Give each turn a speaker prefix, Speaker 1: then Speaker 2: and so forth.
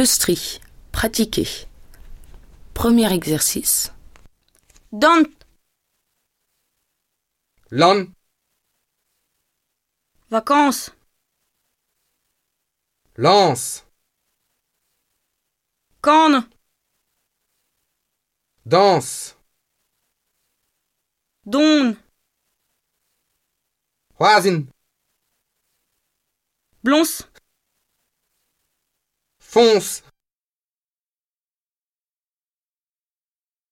Speaker 1: Plustri. Pratiquer. Premier exercice.
Speaker 2: Dant,
Speaker 3: Lan,
Speaker 2: vacances,
Speaker 3: lance,
Speaker 2: canne,
Speaker 3: danse,
Speaker 2: daune,
Speaker 3: roisin,
Speaker 2: blonce,
Speaker 3: fonce,